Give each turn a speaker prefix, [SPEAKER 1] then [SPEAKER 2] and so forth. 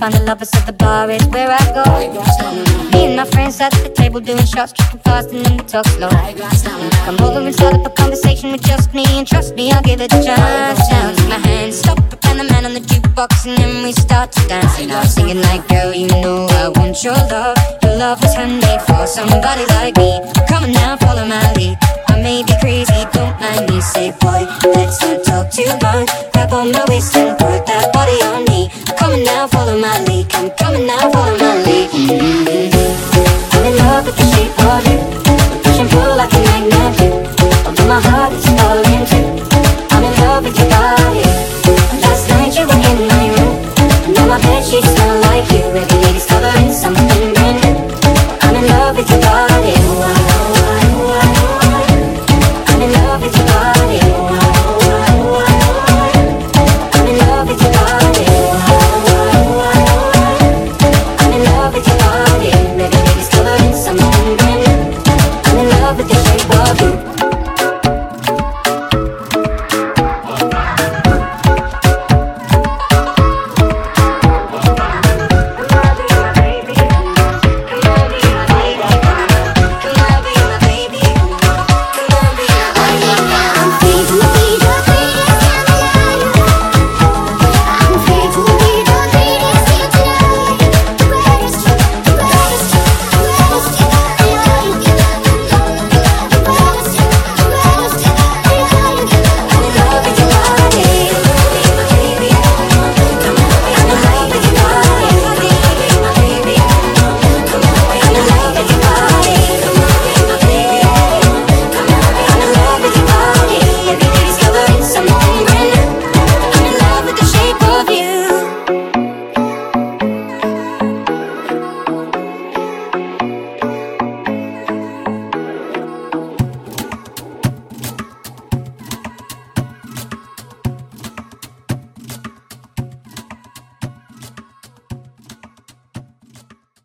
[SPEAKER 1] Find the lovers of the bar is where I go. Me and my friends at the table doing shots, tripping fast and then we talk slow. Come over and start up a conversation with just me, and trust me, I'll give it a chance. Now take my hand, stop Van the Man on the jukebox, and then we start to dance. And I'm singing like, girl, you know I want your love. Your love was handmade for somebody like me. Come on now, follow my lead. I may be crazy, don't mind me. Say, boy, let's not talk too much. Grab on my waist and put that body on coming now, follow my lead. I'm coming now, follow my lead. I'm in love with the shape of you. Push and pull like a magnet do. Although my heart is falling too. I'm in love with your body. Last night you were in my room. And now my bed sheets smell like you. Every day discovering something brand new. I'm in love with your body. the way.